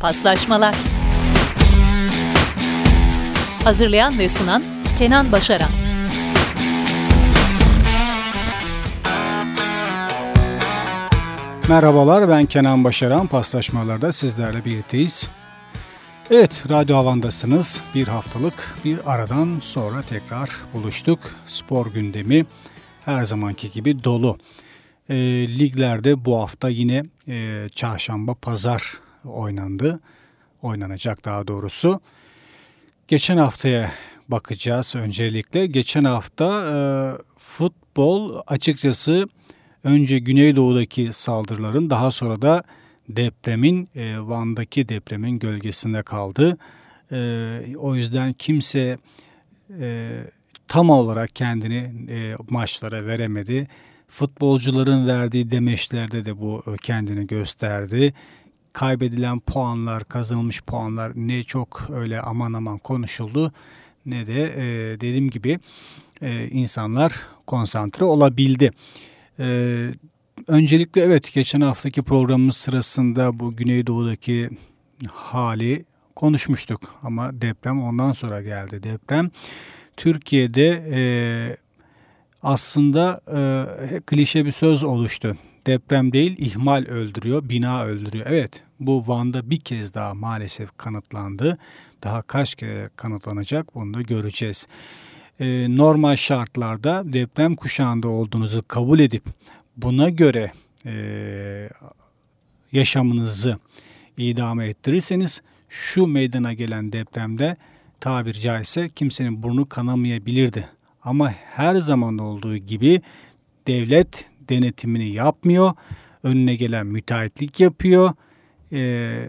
Paslaşmalar Hazırlayan ve sunan Kenan Başaran Merhabalar ben Kenan Başaran. Paslaşmalarda sizlerle birlikteyiz. Evet, Radyo Havan'dasınız. Bir haftalık bir aradan sonra tekrar buluştuk. Spor gündemi her zamanki gibi dolu. E, liglerde bu hafta yine e, çarşamba pazar oynandı. Oynanacak daha doğrusu. Geçen haftaya bakacağız öncelikle. Geçen hafta e, futbol açıkçası önce Güneydoğu'daki saldırıların daha sonra da depremin e, Van'daki depremin gölgesinde kaldı. E, o yüzden kimse e, tam olarak kendini e, maçlara veremedi. Futbolcuların verdiği demeçlerde de bu kendini gösterdi. Kaybedilen puanlar, kazanılmış puanlar ne çok öyle aman aman konuşuldu ne de e, dediğim gibi e, insanlar konsantre olabildi. E, öncelikle evet geçen haftaki programımız sırasında bu Güneydoğu'daki hali konuşmuştuk ama deprem ondan sonra geldi deprem. Türkiye'de e, aslında e, klişe bir söz oluştu. Deprem değil ihmal öldürüyor, bina öldürüyor. Evet bu Van'da bir kez daha maalesef kanıtlandı. Daha kaç kere kanıtlanacak bunu da göreceğiz. E, normal şartlarda deprem kuşağında olduğunuzu kabul edip buna göre e, yaşamınızı idame ettirirseniz şu meydana gelen depremde tabir caizse kimsenin burnu kanamayabilirdi. Ama her zaman olduğu gibi devlet denetimini yapmıyor. Önüne gelen müteahhitlik yapıyor. Ee,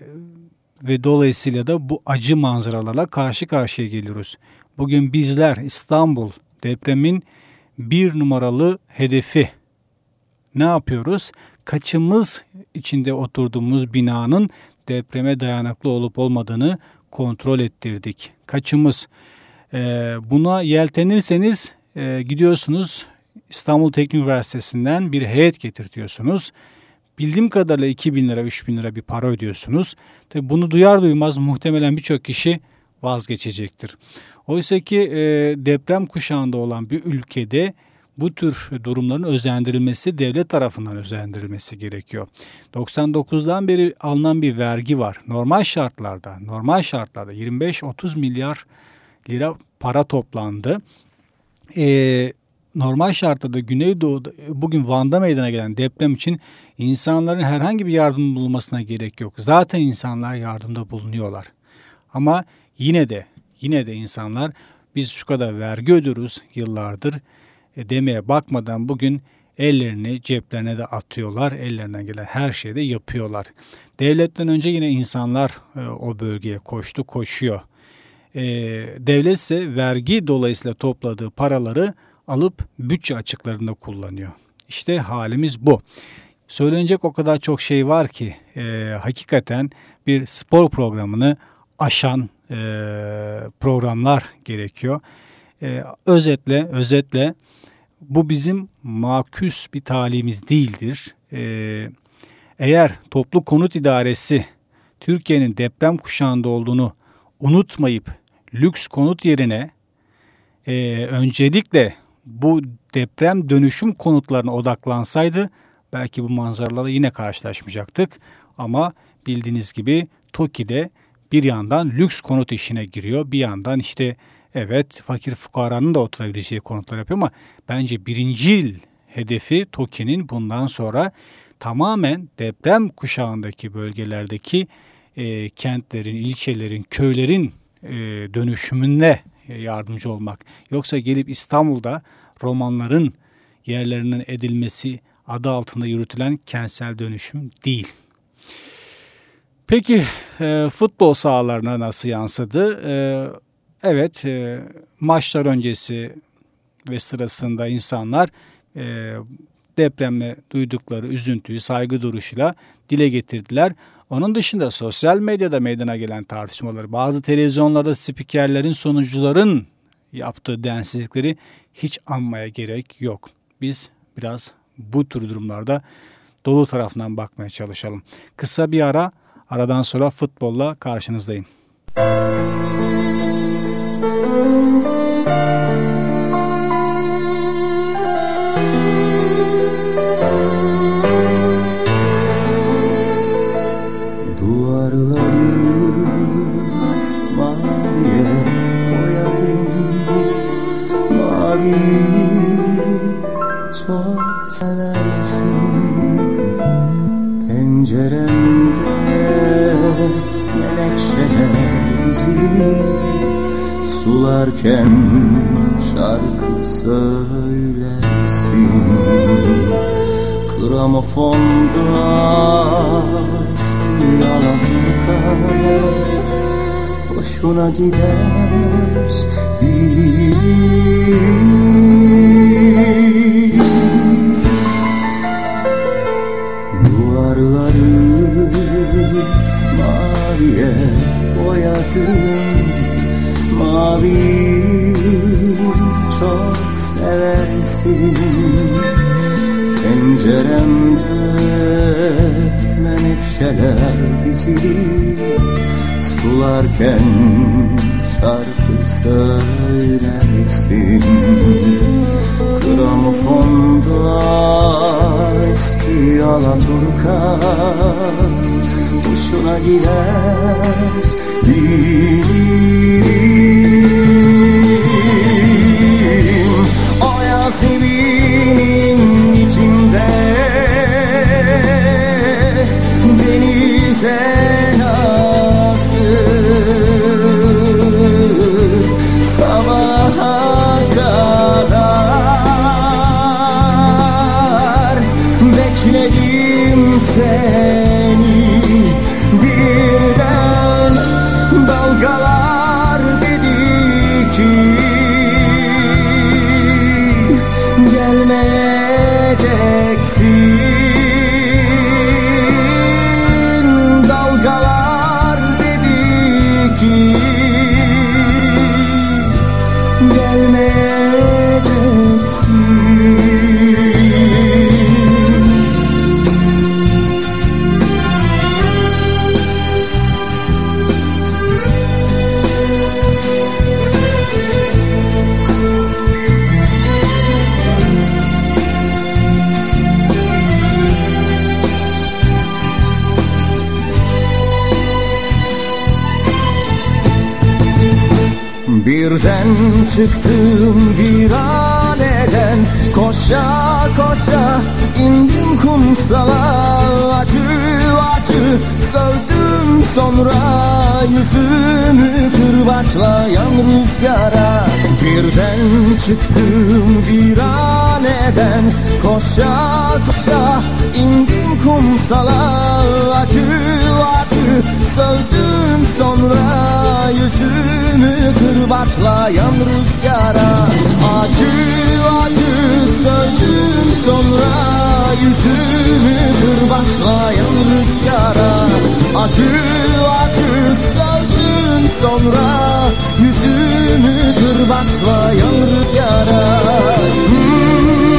ve dolayısıyla da bu acı manzaralarla karşı karşıya geliyoruz. Bugün bizler İstanbul depremin bir numaralı hedefi ne yapıyoruz? Kaçımız içinde oturduğumuz binanın depreme dayanıklı olup olmadığını kontrol ettirdik. Kaçımız? Ee, buna yeltenirseniz e, gidiyorsunuz İstanbul Teknik Üniversitesi'nden bir heyet getirtiyorsunuz. Bildiğim kadarıyla 2 bin lira 3 bin lira bir para ödüyorsunuz. Tabi bunu duyar duymaz muhtemelen birçok kişi vazgeçecektir. Oysa ki e, deprem kuşağında olan bir ülkede bu tür durumların özendirilmesi devlet tarafından özendirilmesi gerekiyor. 99'dan beri alınan bir vergi var. Normal şartlarda, normal şartlarda 25-30 milyar lira para toplandı. Ee, normal şartlarda Güneydoğu'da bugün Van'da meydana gelen deprem için insanların herhangi bir yardım bulunmasına gerek yok. Zaten insanlar yardımda bulunuyorlar. Ama yine de yine de insanlar biz şu kadar vergi ödüyoruz yıllardır e, demeye bakmadan bugün ellerini ceplerine de atıyorlar. Ellerinden gelen her şeyi de yapıyorlar. Devletten önce yine insanlar e, o bölgeye koştu, koşuyor. E, devlet ise vergi dolayısıyla topladığı paraları alıp bütçe açıklarında kullanıyor. İşte halimiz bu. Söylenecek o kadar çok şey var ki e, hakikaten bir spor programını aşan e, programlar gerekiyor. E, özetle, özetle bu bizim maküs bir talimiz değildir. Ee, eğer toplu konut idaresi Türkiye'nin deprem kuşağında olduğunu unutmayıp lüks konut yerine e, öncelikle bu deprem dönüşüm konutlarına odaklansaydı belki bu manzaralarla yine karşılaşmayacaktık. Ama bildiğiniz gibi TOKİ'de bir yandan lüks konut işine giriyor. Bir yandan işte Evet fakir fukaranın da oturabileceği konutlar yapıyor ama bence birincil hedefi TOKİ'nin bundan sonra tamamen deprem kuşağındaki bölgelerdeki e, kentlerin, ilçelerin, köylerin e, dönüşümüne yardımcı olmak. Yoksa gelip İstanbul'da romanların yerlerinin edilmesi adı altında yürütülen kentsel dönüşüm değil. Peki e, futbol sahalarına nasıl yansıdı? E, Evet e, maçlar öncesi ve sırasında insanlar e, depremle duydukları üzüntüyü saygı duruşuyla dile getirdiler. Onun dışında sosyal medyada meydana gelen tartışmaları, bazı televizyonlarda spikerlerin, sonucuların yaptığı densizlikleri hiç anmaya gerek yok. Biz biraz bu tür durumlarda dolu tarafından bakmaya çalışalım. Kısa bir ara Aradan sonra futbolla karşınızdayım. Tabi çok seversin Penceremde melekşeler dizin Sularken şarkı söylersin. Gramofonda eski Alaturka Hoşuna gider bir Duvarları maviye boyadım mavi çok seversin. Penceremde menekşeler dizili Sularken şarkı söylersin. Gramofonda eski Alaturka Hoşuna gider bilirim O Yasemin'in Jesus. Birden çıktım viraneden. Koşa koşa indim kumsala. Acı acı sövdüm sonra Yüzümü kırbaçlayan rüzgara. Birden çıktım viraneden. Koşa koşa indim kumsala sövdüm sonra Yüzümü kırbaçlayan rüzgara. Acı acı sövdüm sonra Yüzümü kırbaçlayan rüzgara. Acı acı sövdüm sonra Yüzümü kırbaçlayan rüzgara. Hmm,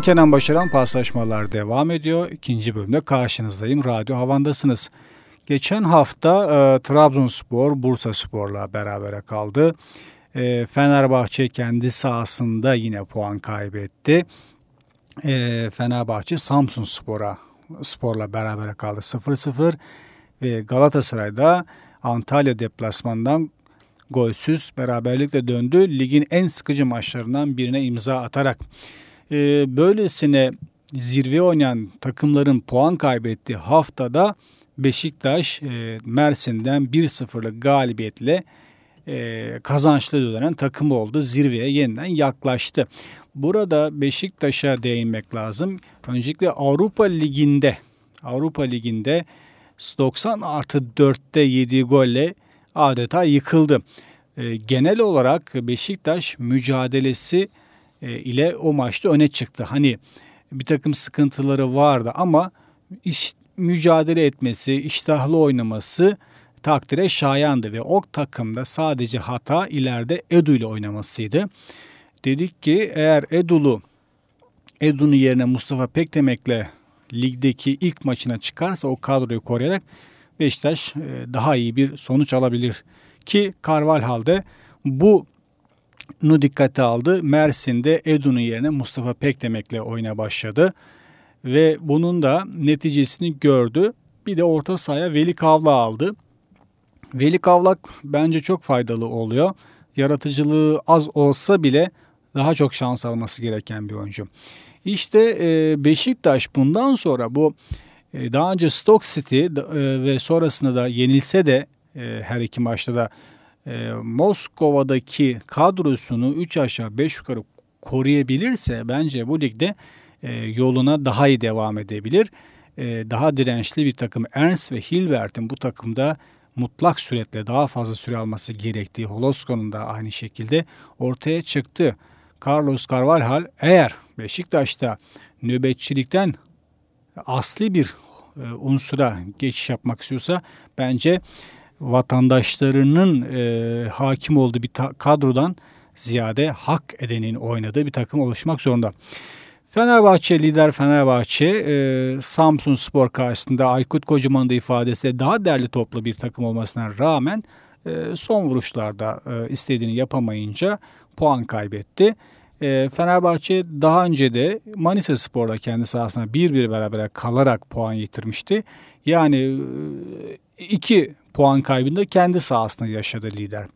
Ben Kenan Başaran paslaşmalar devam ediyor. İkinci bölümde karşınızdayım. Radyo Havan'dasınız. Geçen hafta e, Trabzonspor Bursa Spor'la berabere kaldı. E, Fenerbahçe kendi sahasında yine puan kaybetti. E, Fenerbahçe Samsun Spor'a Spor'la beraber kaldı 0-0 ve Galatasaray'da Antalya deplasmandan golsüz beraberlikle döndü. Ligin en sıkıcı maçlarından birine imza atarak. Ee, böylesine zirve oynayan takımların puan kaybettiği haftada Beşiktaş e, Mersin'den 1-0'lık galibiyetle e, kazançlı dönen takım oldu. Zirveye yeniden yaklaştı. Burada Beşiktaş'a değinmek lazım. Öncelikle Avrupa Ligi'nde Avrupa Ligi'nde 90 artı 4'te yediği golle adeta yıkıldı. E, genel olarak Beşiktaş mücadelesi e, ile o maçta öne çıktı. Hani bir takım sıkıntıları vardı ama iş, mücadele etmesi, iştahlı oynaması takdire şayandı ve o takımda sadece hata ileride Edu ile oynamasıydı. Dedik ki eğer Edu'lu Edu'nun yerine Mustafa Pekdemek'le ligdeki ilk maçına çıkarsa o kadroyu koruyarak Beşiktaş e, daha iyi bir sonuç alabilir. Ki Carvalhal'de bu nu dikkate aldı. Mersin'de Edu'nun yerine Mustafa Pekdemek'le oyuna başladı. Ve bunun da neticesini gördü. Bir de orta sahaya Veli Kavla aldı. Veli Kavlak bence çok faydalı oluyor. Yaratıcılığı az olsa bile daha çok şans alması gereken bir oyuncu. İşte e, Beşiktaş bundan sonra bu e, daha önce Stoke City e, ve sonrasında da yenilse de her iki maçta da e, Moskova'daki kadrosunu 3 aşağı 5 yukarı koruyabilirse bence bu ligde e, yoluna daha iyi devam edebilir. E, daha dirençli bir takım Ernst ve Hilbert'in bu takımda mutlak suretle daha fazla süre alması gerektiği Holosko'nun da aynı şekilde ortaya çıktı. Carlos Carvalhal eğer Beşiktaş'ta nöbetçilikten asli bir e, unsura geçiş yapmak istiyorsa bence vatandaşlarının e, hakim olduğu bir kadrodan ziyade hak edenin oynadığı bir takım oluşmak zorunda. Fenerbahçe lider Fenerbahçe e, Samsun Spor karşısında Aykut Kocaman'ın da ifadesiyle daha değerli toplu bir takım olmasına rağmen e, son vuruşlarda e, istediğini yapamayınca puan kaybetti. E, Fenerbahçe daha önce de Manisa Spor'da kendi sahasına bir bir beraber kalarak puan yitirmişti. Yani e, iki puan kaybında kendi sahasında yaşadı lider.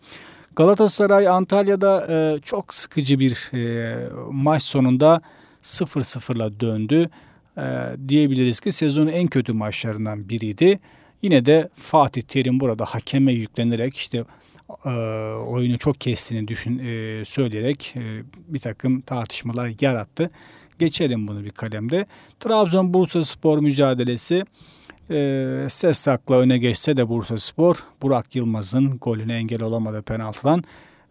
Galatasaray Antalya'da e, çok sıkıcı bir e, maç sonunda 0-0'la döndü. E, diyebiliriz ki sezonun en kötü maçlarından biriydi. Yine de Fatih Terim burada hakeme yüklenerek işte e, oyunu çok kestiğini düşün e, söyleyerek e, bir takım tartışmalar yarattı. Geçelim bunu bir kalemde. Trabzon Bursa Spor mücadelesi e, ses takla öne geçse de Bursa Spor Burak Yılmaz'ın golüne engel olamadı penaltıdan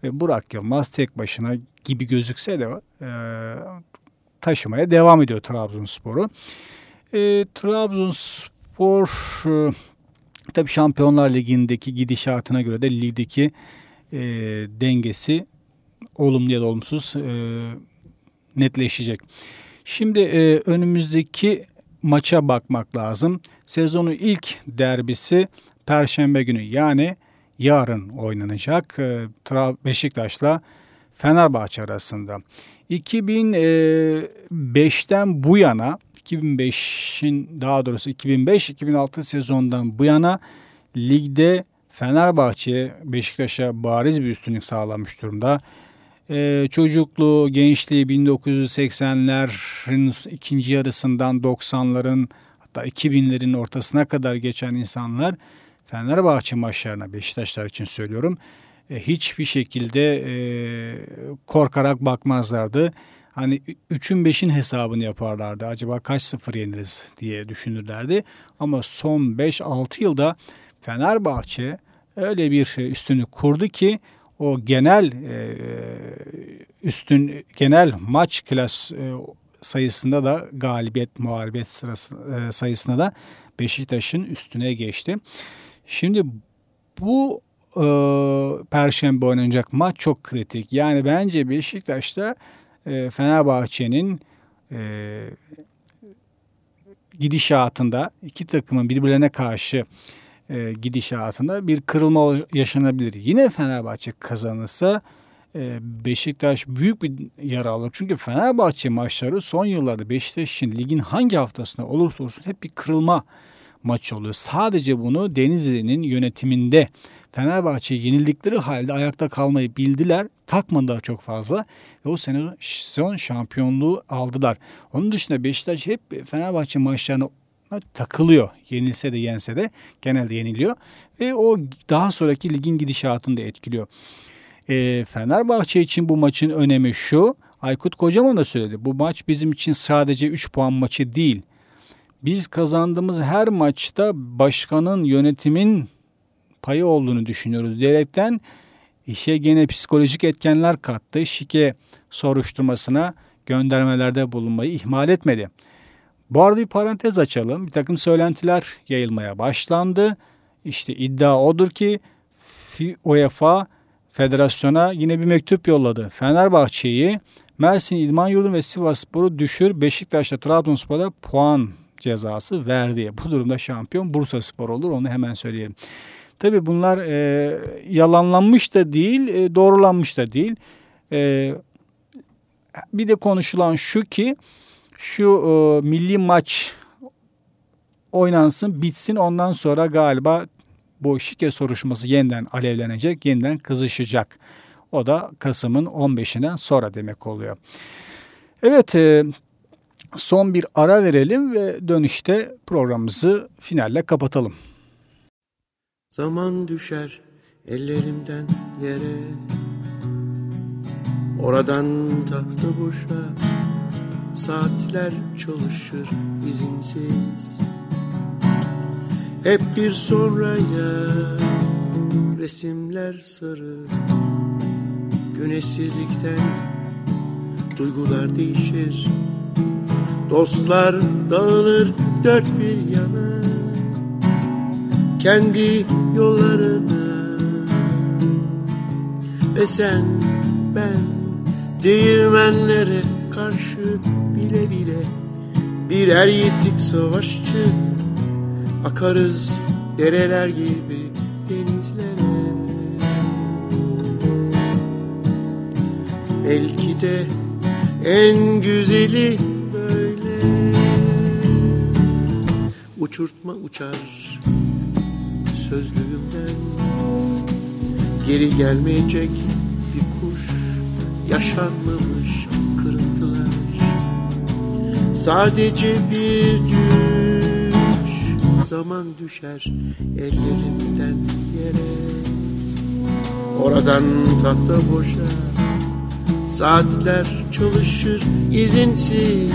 ve Burak Yılmaz tek başına gibi gözükse de e, taşımaya devam ediyor Trabzonspor'u. E, Trabzonspor e, tabi Şampiyonlar Ligi'ndeki gidişatına göre de ligdeki e, dengesi olumlu ya da olumsuz e, netleşecek. Şimdi e, önümüzdeki maça bakmak lazım. Sezonun ilk derbisi Perşembe günü yani yarın oynanacak e, Beşiktaş'la Fenerbahçe arasında. 2005'ten bu yana 2005'in daha doğrusu 2005-2006 sezondan bu yana ligde Fenerbahçe Beşiktaş'a bariz bir üstünlük sağlamış durumda. Ee, çocukluğu, gençliği 1980'lerin ikinci yarısından 90'ların hatta 2000'lerin ortasına kadar geçen insanlar Fenerbahçe maçlarına Beşiktaşlar için söylüyorum e, hiçbir şekilde e, korkarak bakmazlardı. Hani 3'ün 5'in hesabını yaparlardı. Acaba kaç sıfır yeniriz diye düşünürlerdi. Ama son 5-6 yılda Fenerbahçe öyle bir üstünlük kurdu ki o genel e, üstün genel maç klas sayısında da galibiyet muharibet sırası e, sayısında da Beşiktaş'ın üstüne geçti. Şimdi bu e, Perşembe oynanacak maç çok kritik. Yani bence Beşiktaş'ta e, Fenerbahçe'nin e, gidişatında iki takımın birbirlerine karşı e, gidişatında bir kırılma yaşanabilir. Yine Fenerbahçe kazanırsa Beşiktaş büyük bir yara alır. Çünkü Fenerbahçe maçları son yıllarda Beşiktaş için ligin hangi haftasında olursa olsun hep bir kırılma maçı oluyor. Sadece bunu Denizli'nin yönetiminde Fenerbahçe yenildikleri halde ayakta kalmayı bildiler. Takmadılar çok fazla ve o sene son şampiyonluğu aldılar. Onun dışında Beşiktaş hep Fenerbahçe maçlarına takılıyor. Yenilse de yense de genelde yeniliyor. Ve o daha sonraki ligin gidişatını da etkiliyor. E, Fenerbahçe için bu maçın önemi şu. Aykut Kocaman da söyledi. Bu maç bizim için sadece 3 puan maçı değil. Biz kazandığımız her maçta başkanın, yönetimin payı olduğunu düşünüyoruz diyerekten işe gene psikolojik etkenler kattı. Şike soruşturmasına göndermelerde bulunmayı ihmal etmedi. Bu arada bir parantez açalım. Bir takım söylentiler yayılmaya başlandı. İşte iddia odur ki UEFA federasyona yine bir mektup yolladı. Fenerbahçe'yi Mersin İdman Yurdu ve Sivasspor'u düşür. Beşiktaş'ta Trabzonspor'da puan cezası verdi. Bu durumda şampiyon Bursa Spor olur. Onu hemen söyleyelim. Tabi bunlar e, yalanlanmış da değil, e, doğrulanmış da değil. E, bir de konuşulan şu ki şu e, milli maç oynansın, bitsin ondan sonra galiba bu şike soruşturması yeniden alevlenecek, yeniden kızışacak. O da Kasım'ın 15'inden sonra demek oluyor. Evet, e, son bir ara verelim ve dönüşte programımızı finalle kapatalım. Zaman düşer ellerimden yere Oradan tahta boşa Saatler çalışır izinsiz Hep bir sonraya Resimler sarı. Güneşsizlikten Duygular değişir. Dostlar dağılır dört bir yana. Kendi yollarına Ve sen ben Değirmenlere karşı bile bile Birer yitik savaşçı Akarız dereler gibi denizlere. Belki de en güzeli böyle. Uçurtma uçar sözlüğümden. Geri gelmeyecek bir kuş Yaşanmamış kırıntılar. Sadece bir düş Zaman düşer ellerimden yere. Oradan tahta boşa Saatler çalışır izinsiz.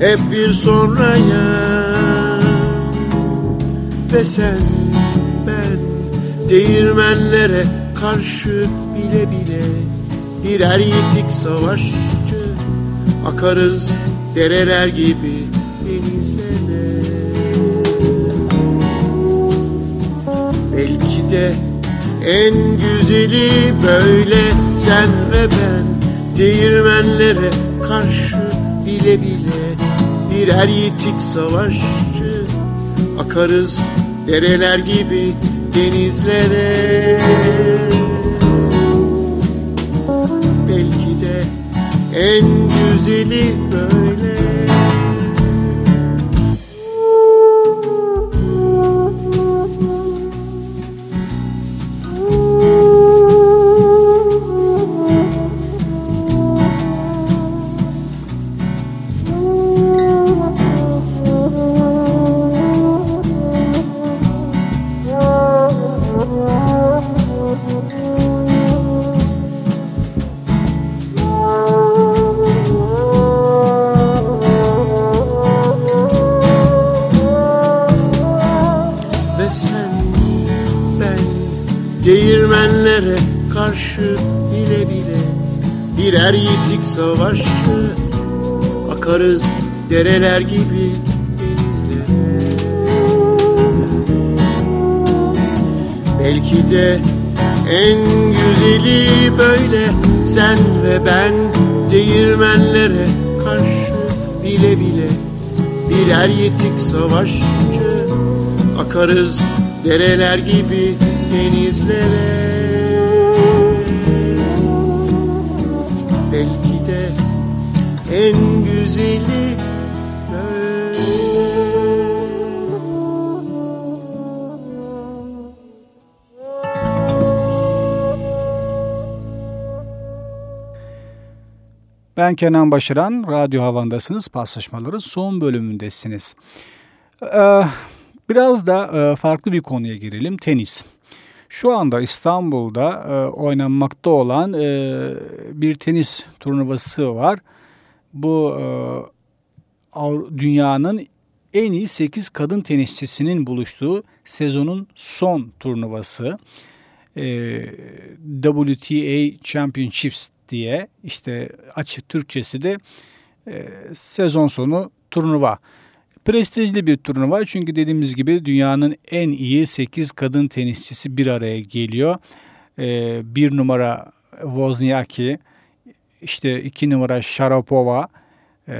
Hep bir sonraya. Ve sen ben Değirmenlere karşı bile bile Birer yitik savaşçı. Akarız dereler gibi De en güzeli böyle sen ve ben Değirmenlere karşı bile bile Birer yitik savaşçı Akarız dereler gibi denizlere. Belki de en güzeli böyle Belki de en güzeli böyle. Sen ve ben değirmenlere karşı bile bile Birer yitik savaşçı Akarız dereler gibi denizlere. Belki de en güzeli Ben Kenan Başaran, Radyo Havan'dasınız. Paslaşmaların son bölümündesiniz. Ee, biraz da e, farklı bir konuya girelim, tenis. Şu anda İstanbul'da e, oynanmakta olan e, bir tenis turnuvası var. Bu dünyanın en iyi 8 kadın tenisçisinin buluştuğu sezonun son turnuvası. WTA Championships diye işte açık Türkçesi de e, sezon sonu turnuva. Prestijli bir turnuva çünkü dediğimiz gibi dünyanın en iyi 8 kadın tenisçisi bir araya geliyor. E, bir numara Wozniacki, işte iki numara Sharapova, e,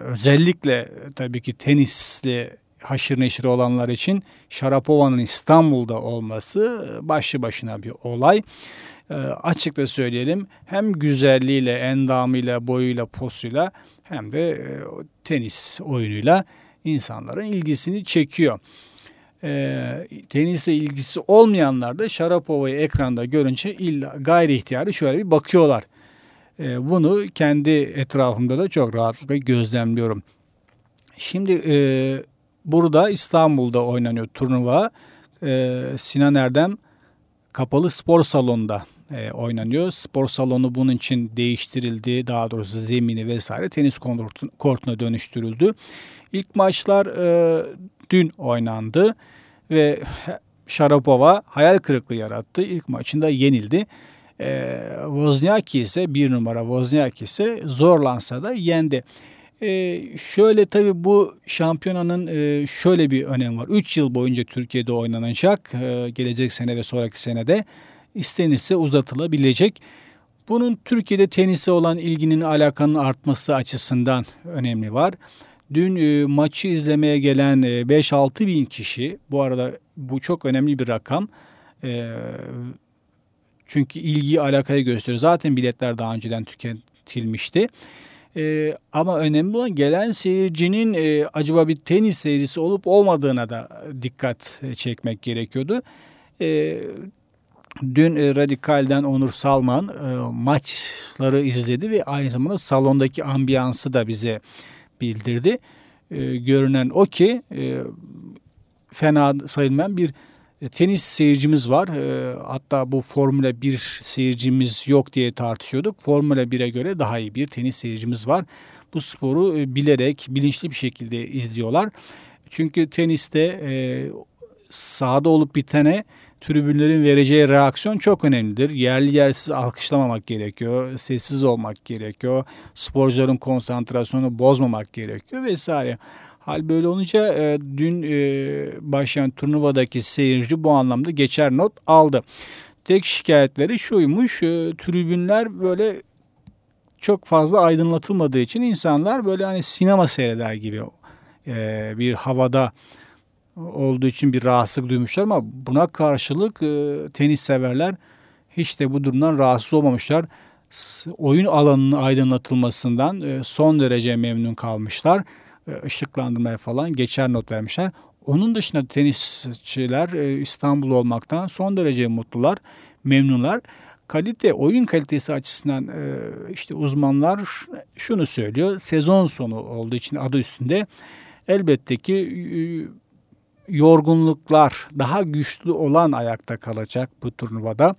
özellikle tabii ki tenisle haşır neşir olanlar için Sharapova'nın İstanbul'da olması başlı başına bir olay. E, açıkça söyleyelim hem güzelliğiyle, endamıyla, boyuyla, posuyla hem de e, tenis oyunuyla insanların ilgisini çekiyor. E, tenise ilgisi olmayanlar da Sharapova'yı ekranda görünce illa gayri ihtiyarı şöyle bir bakıyorlar. E, bunu kendi etrafımda da çok rahatlıkla gözlemliyorum. Şimdi e, burada İstanbul'da oynanıyor turnuva. E, Sinan Erdem kapalı spor salonunda e, oynanıyor. Spor salonu bunun için değiştirildi. Daha doğrusu zemini vesaire tenis kortuna dönüştürüldü. İlk maçlar e, dün oynandı ve Sharapova hayal kırıklığı yarattı. İlk maçında yenildi. E, Wozniacki ise bir numara Wozniacki ise zorlansa da yendi. Ee, şöyle tabii bu şampiyonanın e, şöyle bir önemi var. 3 yıl boyunca Türkiye'de oynanacak. E, gelecek sene ve sonraki senede istenirse uzatılabilecek. Bunun Türkiye'de tenise olan ilginin alakanın artması açısından önemli var. Dün e, maçı izlemeye gelen e, 5-6 bin kişi bu arada bu çok önemli bir rakam. E, çünkü ilgi alakayı gösteriyor. Zaten biletler daha önceden tüketilmişti. E, ama önemli olan gelen seyircinin e, acaba bir tenis seyircisi olup olmadığına da dikkat çekmek gerekiyordu. E, dün e, Radikal'den Onur Salman e, maçları izledi ve aynı zamanda salondaki ambiyansı da bize bildirdi. E, görünen o ki e, fena sayılmayan bir e, tenis seyircimiz var. E, hatta bu Formula 1 seyircimiz yok diye tartışıyorduk. Formula 1'e göre daha iyi bir tenis seyircimiz var. Bu sporu e, bilerek, bilinçli bir şekilde izliyorlar. Çünkü teniste sahada olup bitene tribünlerin vereceği reaksiyon çok önemlidir. Yerli yersiz alkışlamamak gerekiyor, sessiz olmak gerekiyor, sporcuların konsantrasyonu bozmamak gerekiyor vesaire. Hal böyle olunca e, dün e, başlayan turnuvadaki seyirci bu anlamda geçer not aldı. Tek şikayetleri şuymuş, e, tribünler böyle çok fazla aydınlatılmadığı için insanlar böyle hani sinema seyreder gibi e, bir havada olduğu için bir rahatsızlık duymuşlar ama buna karşılık e, tenis severler hiç de bu durumdan rahatsız olmamışlar. Oyun alanının aydınlatılmasından e, son derece memnun kalmışlar. E, falan geçer not vermişler. Onun dışında tenisçiler e, İstanbul olmaktan son derece mutlular, memnunlar. Kalite, oyun kalitesi açısından işte uzmanlar şunu söylüyor. Sezon sonu olduğu için adı üstünde elbette ki yorgunluklar daha güçlü olan ayakta kalacak bu turnuvada.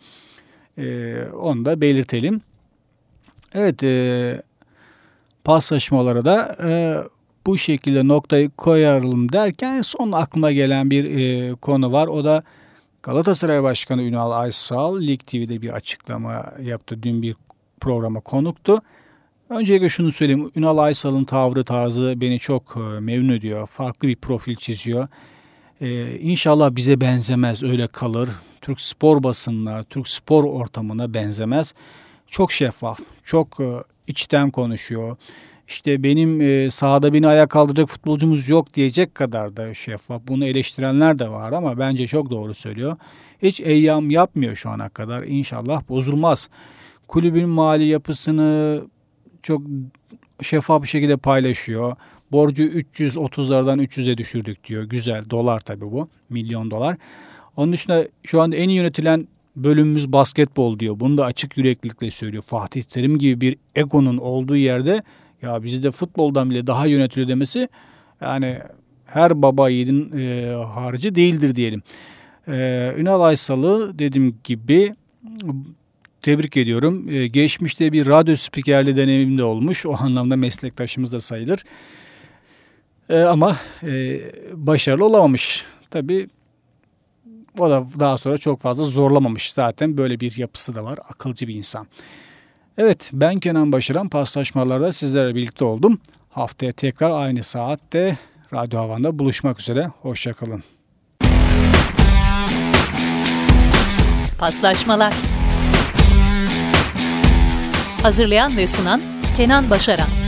Onu da belirtelim. Evet, paslaşmalara da bu şekilde noktayı koyalım derken son aklıma gelen bir e, konu var. O da Galatasaray Başkanı Ünal Aysal Lig TV'de bir açıklama yaptı. Dün bir programa konuktu. Öncelikle şunu söyleyeyim. Ünal Aysal'ın tavrı tarzı beni çok e, memnun ediyor. Farklı bir profil çiziyor. Ee, inşallah bize benzemez öyle kalır. Türk spor basınına, Türk spor ortamına benzemez. Çok şeffaf, çok e, içten konuşuyor işte benim e, sahada beni ayağa kaldıracak futbolcumuz yok diyecek kadar da şeffaf. Bunu eleştirenler de var ama bence çok doğru söylüyor. Hiç eyyam yapmıyor şu ana kadar. İnşallah bozulmaz. Kulübün mali yapısını çok şeffaf bir şekilde paylaşıyor. Borcu 330'lardan 300'e düşürdük diyor. Güzel. Dolar tabii bu. Milyon dolar. Onun dışında şu anda en iyi yönetilen bölümümüz basketbol diyor. Bunu da açık yüreklilikle söylüyor. Fatih Terim gibi bir egonun olduğu yerde ya bizi de futboldan bile daha yönetiliyor demesi yani her baba yiğidin e, harcı değildir diyelim. E, Ünal Aysal'ı dediğim gibi tebrik ediyorum. E, geçmişte bir radyo spikerli deneyimim de olmuş. O anlamda meslektaşımız da sayılır. E, ama e, başarılı olamamış. Tabii o da daha sonra çok fazla zorlamamış. Zaten böyle bir yapısı da var. Akılcı bir insan. Evet ben Kenan Başaran paslaşmalarda sizlerle birlikte oldum. Haftaya tekrar aynı saatte Radyo Havan'da buluşmak üzere. Hoşçakalın. Paslaşmalar Hazırlayan ve sunan Kenan Başaran